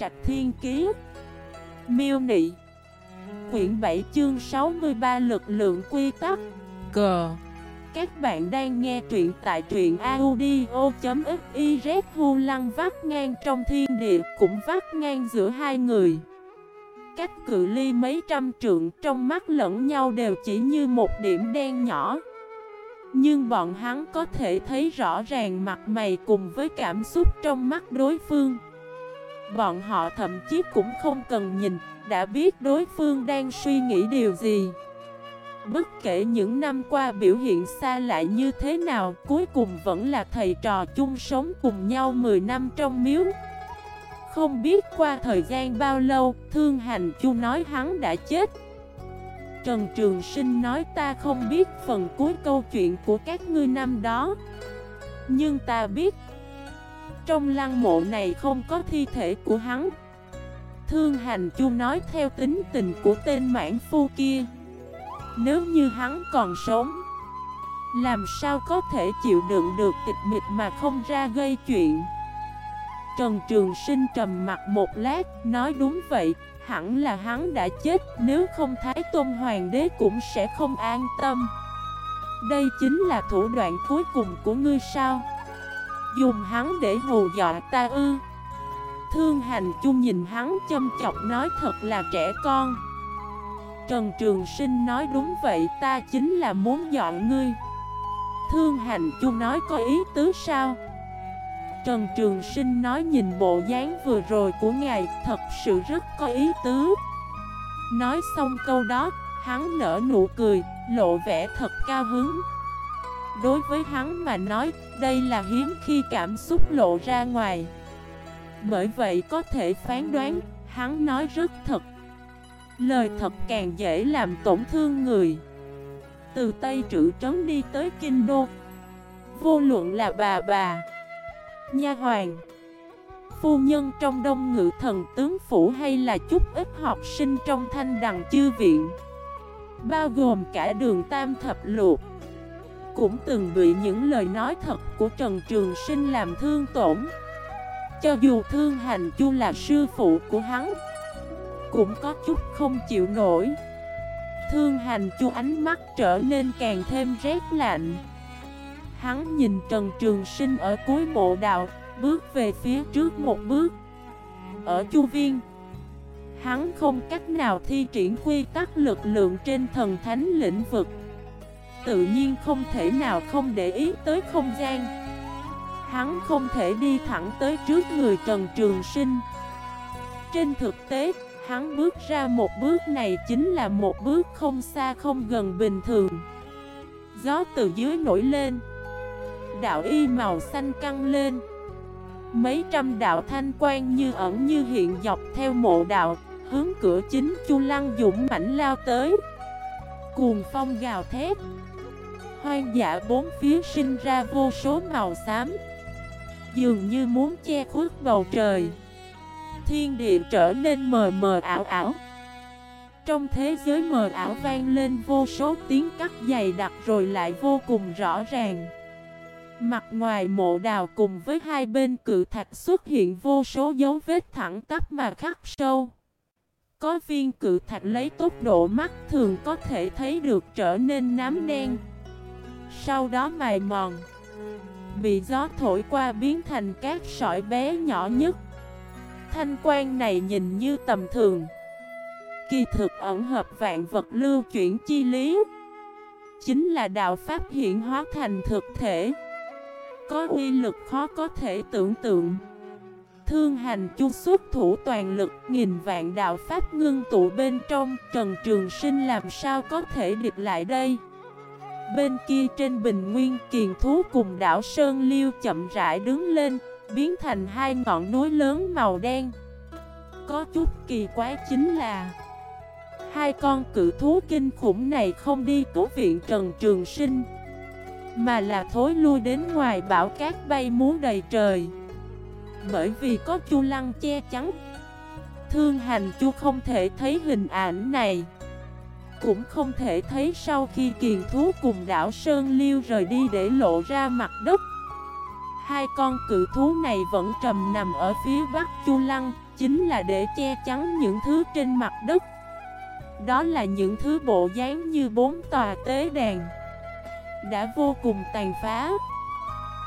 Trạch Thiên Kiế Miêu Nị. Quyển 7 chương 63 lực lượng quy tắc. Cờ Các bạn đang nghe truyện tại truyện audio.xyz Hu lăng vắt ngang trong thiên địa, cũng vắt ngang giữa hai người. Cách cự ly mấy trăm trượng, trong mắt lẫn nhau đều chỉ như một điểm đen nhỏ. Nhưng bọn hắn có thể thấy rõ ràng mặt mày cùng với cảm xúc trong mắt đối phương. Bọn họ thậm chí cũng không cần nhìn, Đã biết đối phương đang suy nghĩ điều gì. Bất kể những năm qua biểu hiện xa lại như thế nào, Cuối cùng vẫn là thầy trò chung sống cùng nhau 10 năm trong miếu. Không biết qua thời gian bao lâu, Thương hành chu nói hắn đã chết. Trần Trường Sinh nói, ta không biết phần cuối câu chuyện của các ngươi năm đó, Nhưng ta biết trong lăng mộ này không có thi thể của hắn. Thương hành chu nói theo tính tình của tên mãn phu kia. Nếu như hắn còn sống, Làm sao có thể chịu đựng được tịch mịch mà không ra gây chuyện? Trần Trường Sinh trầm mặt một lát, Nói đúng vậy, Hẳn là hắn đã chết, Nếu không Thái Tôn Hoàng đế cũng sẽ không an tâm. Đây chính là thủ đoạn cuối cùng của ngươi sao? Dùng hắn để hù dọa ta ư. Thương hành chung nhìn hắn châm chọc nói thật là trẻ con. Trần Trường Sinh nói đúng vậy ta chính là muốn dọn ngươi. Thương hành chung nói có ý tứ sao? Trần Trường Sinh nói nhìn bộ dáng vừa rồi của ngài thật sự rất có ý tứ. Nói xong câu đó, hắn nở nụ cười, lộ vẻ thật cao hứng. Đối với hắn mà nói, đây là hiếm khi cảm xúc lộ ra ngoài. Bởi vậy có thể phán đoán, hắn nói rất thật. Lời thật càng dễ làm tổn thương người. Từ Tây Trữ Trấn đi tới Kinh Đô. Vô luận là bà bà Nha hoàng Phu nhân trong đông ngự thần tướng phủ hay là chút ít học sinh trong thanh đằng chư viện Bao gồm cả đường tam thập luộc cũng từng bị những lời nói thật của Trần Trường Sinh làm thương tổn. Cho dù thương hành chu là sư phụ của hắn, Cũng có chút không chịu nổi. Thương hành chu ánh mắt trở nên càng thêm rét lạnh. Hắn nhìn Trần Trường Sinh ở cuối mộ đạo, Bước về phía trước một bước. Ở chu viên, Hắn không cách nào thi triển quy tắc lực lượng trên thần thánh lĩnh vực tự nhiên không thể nào không để ý tới không gian. Hắn không thể đi thẳng tới trước người Trần Trường Sinh. Trên thực tế, hắn bước ra một bước này chính là một bước không xa không gần bình thường. Gió từ dưới nổi lên Đạo y màu xanh căng lên. Mấy trăm đạo thanh quan như ẩn như hiện dọc theo mộ đạo Hướng cửa chính Chu Lăng dũng mãnh lao tới. Cuồng phong gào thét Hoang dã bốn phía sinh ra vô số màu xám. Dường như muốn che khuất bầu trời. Thiên địa trở nên mờ mờ ảo ảo. Trong thế giới mờ ảo vang lên vô số tiếng cắt dày đặc rồi lại vô cùng rõ ràng. Mặt ngoài mộ đào cùng với hai bên cự thạch xuất hiện vô số dấu vết thẳng tắp mà khắc sâu. Có viên cự thạch lấy tốc độ mắt thường có thể thấy được trở nên nám đen sau đó mài mòn. Bị gió thổi qua biến thành các sỏi bé nhỏ nhất. Thanh quan này nhìn như tầm thường. Kỳ thực ẩn hợp vạn vật lưu chuyển chi lý. Chính là đạo pháp hiện hóa thành thực thể. Có uy lực khó có thể tưởng tượng. Thương hành chu xuất thủ toàn lực, Nghìn vạn đạo pháp ngưng tụ bên trong, Trần Trường Sinh làm sao có thể địch lại đây? Bên kia trên bình nguyên, kiền thú cùng đảo Sơn Liêu chậm rãi đứng lên, Biến thành hai ngọn núi lớn màu đen. Có chút kỳ quái chính là, Hai con cự thú kinh khủng này không đi cứu viện Trần Trường Sinh, Mà là thối lui đến ngoài bão cát bay muốn đầy trời. Bởi vì có chu lăng che chắn, Thương hành chu không thể thấy hình ảnh này cũng không thể thấy sau khi kiền thú cùng đảo Sơn Liêu rời đi để lộ ra mặt đất. Hai con cự thú này vẫn trầm nằm ở phía bắc Chu Lăng, chính là để che chắn những thứ trên mặt đất. Đó là những thứ bộ dáng như bốn tòa tế đàn. Đã vô cùng tàn phá.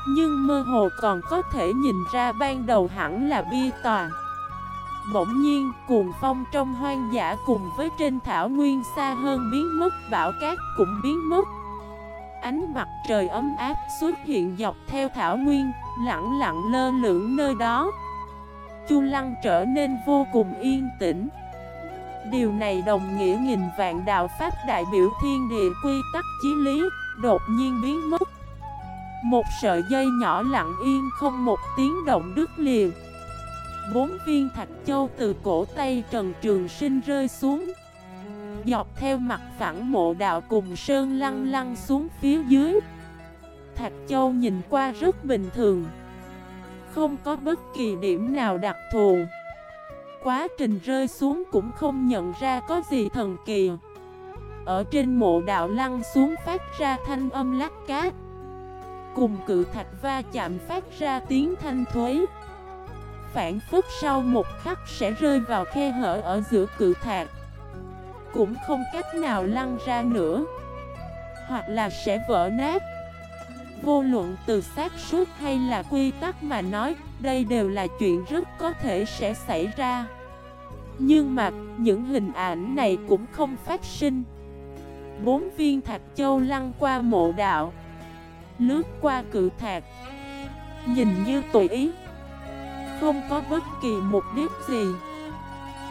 Nhưng mơ hồ còn có thể nhìn ra ban đầu hẳn là bia tòa. Bỗng nhiên, cuồng phong trong hoang dã cùng với trên thảo nguyên xa hơn biến mất Bão cát cũng biến mất. Ánh mặt trời ấm áp xuất hiện dọc theo thảo nguyên, lặng lặng lơ lửng nơi đó. Chu Lăng trở nên vô cùng yên tĩnh. Điều này đồng nghĩa nghìn vạn đạo Pháp đại biểu thiên địa quy tắc chí lý, đột nhiên biến mất. Một sợi dây nhỏ lặng yên không một tiếng động đứt liền Bốn viên thạch châu từ cổ tay Trần Trường Sinh rơi xuống. Dọc theo mặt phẳng mộ đạo cùng sơn lăn lăn xuống phía dưới. Thạch châu nhìn qua rất bình thường. Không có bất kỳ điểm nào đặc thù. Quá trình rơi xuống cũng không nhận ra có gì thần kỳ. Ở trên mộ đạo lăn xuống phát ra thanh âm lắc cát. Cùng cự thạch va chạm phát ra tiếng thanh thuế. Phản phức sau một khắc sẽ rơi vào khe hở ở giữa cự thạch Cũng không cách nào lăn ra nữa. Hoặc là sẽ vỡ nát. Vô luận từ xác suốt hay là quy tắc mà nói, Đây đều là chuyện rất có thể sẽ xảy ra. Nhưng mà, những hình ảnh này cũng không phát sinh. Bốn viên thạch châu lăn qua mộ đạo, Lướt qua cự thạch Nhìn như tùy ý. Không có bất kỳ mục đích gì.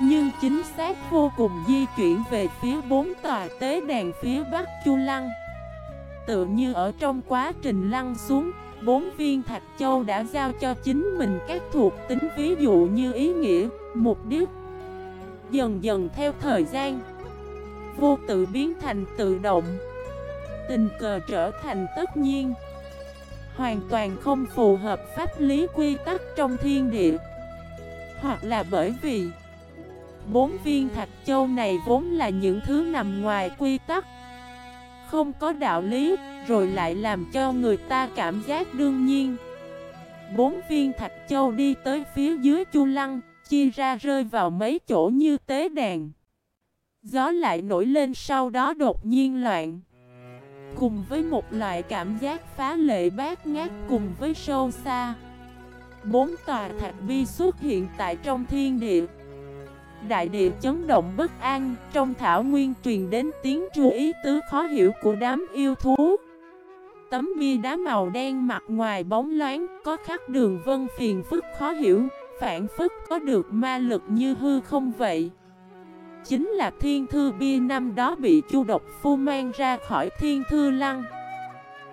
Nhưng chính xác vô cùng di chuyển về phía bốn tòa tế đàn phía bắc Chu Lăng. Tựa như ở trong quá trình lăn xuống Bốn viên thạch châu đã giao cho chính mình các thuộc tính ví dụ như ý nghĩa, mục đích. Dần dần theo thời gian Vô tự biến thành tự động. Tình cờ trở thành tất nhiên. Hoàn toàn không phù hợp pháp lý quy tắc trong thiên địa. Hoặc là bởi vì Bốn viên thạch châu này vốn là những thứ nằm ngoài quy tắc, Không có đạo lý, Rồi lại làm cho người ta cảm giác đương nhiên. Bốn viên thạch châu đi tới phía dưới chu lăng, Chia ra rơi vào mấy chỗ như tế đàn. Gió lại nổi lên sau đó đột nhiên loạn. Cùng với một loại cảm giác phá lệ bát ngát cùng với sâu xa. Bốn tòa thạch bi xuất hiện tại trong thiên địa. Đại địa chấn động bất an, Trong thảo nguyên truyền đến tiếng chú ý tứ khó hiểu của đám yêu thú. Tấm bia đá màu đen mặt ngoài bóng loáng, Có khắc đường vân phiền phức khó hiểu, Phản phức có được ma lực như hư không vậy. Chính là thiên thư bia năm đó bị chu độc phu mang ra khỏi thiên thư lăng.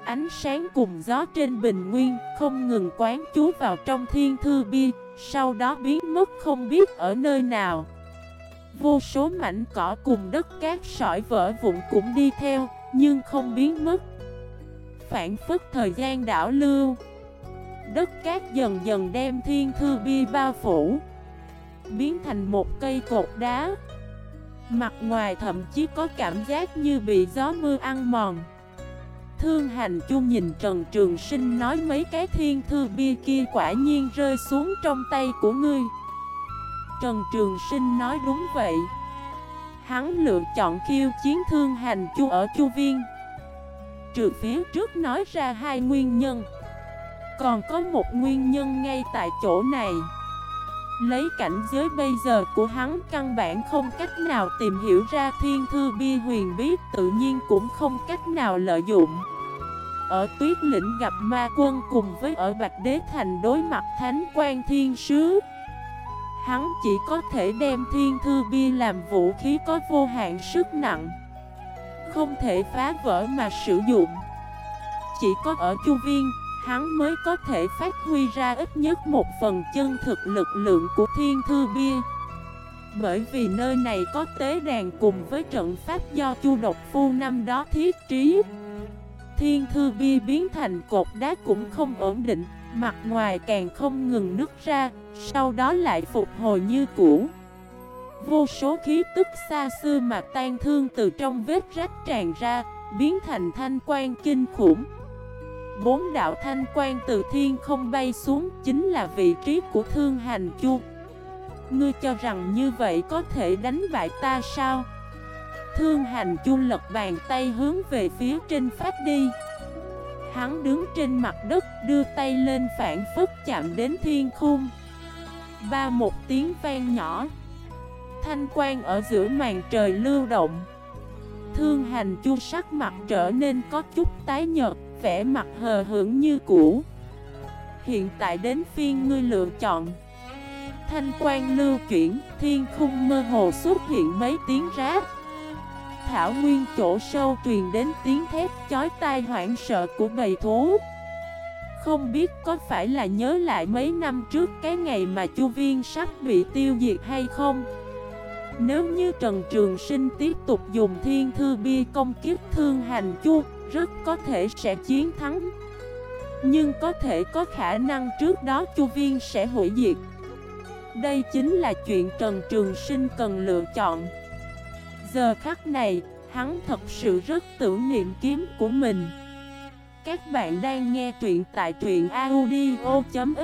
Ánh sáng cùng gió trên bình nguyên không ngừng quán chú vào trong thiên thư bia, Sau đó biến mất không biết ở nơi nào. Vô số mảnh cỏ cùng đất cát sỏi vỡ vụn cũng đi theo, Nhưng không biến mất. Phản phức thời gian đảo lưu, Đất cát dần dần đem thiên thư bia bao phủ, Biến thành một cây cột đá. Mặt ngoài thậm chí có cảm giác như bị gió mưa ăn mòn. Thương hành chu nhìn Trần Trường Sinh nói mấy cái thiên thư bia kia quả nhiên rơi xuống trong tay của ngươi. Trần Trường Sinh nói đúng vậy. Hắn lựa chọn khiêu chiến thương hành chu ở chu viên. Trừ phía trước nói ra hai nguyên nhân, Còn có một nguyên nhân ngay tại chỗ này. Lấy cảnh giới bây giờ của hắn, căn bản không cách nào tìm hiểu ra thiên thư bi huyền biết tự nhiên cũng không cách nào lợi dụng. Ở tuyết lĩnh gặp ma quân cùng với ở Bạch Đế Thành đối mặt thánh quan thiên sứ. Hắn chỉ có thể đem thiên thư bi làm vũ khí có vô hạn sức nặng, Không thể phá vỡ mà sử dụng. Chỉ có ở chu viên hắn mới có thể phát huy ra ít nhất một phần chân thực lực lượng của thiên thư bia. Bởi vì nơi này có tế đàn cùng với trận pháp do chu độc phu năm đó thiết trí. Thiên thư bia biến thành cột đá cũng không ổn định, mặt ngoài càng không ngừng nứt ra, sau đó lại phục hồi như cũ. Vô số khí tức xa xưa mà tan thương từ trong vết rách tràn ra, biến thành thanh quan kinh khủng. Bốn đạo thanh quan từ thiên không bay xuống, Chính là vị trí của thương hành chu. Ngươi cho rằng như vậy có thể đánh bại ta sao? Thương hành chu lật bàn tay hướng về phía trên phát đi. Hắn đứng trên mặt đất, đưa tay lên phản phức chạm đến thiên khung. Ba một tiếng vang nhỏ. Thanh quan ở giữa màn trời lưu động. Thương hành chu sắc mặt trở nên có chút tái nhợt. Vẻ mặt hờ hững như cũ. Hiện tại đến phiên ngươi lựa chọn. Thanh quan lưu chuyển, Thiên khung mơ hồ xuất hiện mấy tiếng rát Thảo nguyên chỗ sâu truyền đến tiếng thét chói tai hoảng sợ của bầy thú. Không biết có phải là nhớ lại mấy năm trước cái ngày mà chu viên sắp bị tiêu diệt hay không? Nếu như Trần Trường Sinh tiếp tục dùng thiên thư bia công kiếp thương hành chu rất có thể sẽ chiến thắng. Nhưng có thể có khả năng trước đó chu viên sẽ hủy diệt. Đây chính là chuyện Trần Trường Sinh cần lựa chọn. Giờ khắc này, hắn thật sự rất tưởng niệm kiếm của mình. Các bạn đang nghe truyện tại truyện audio.fif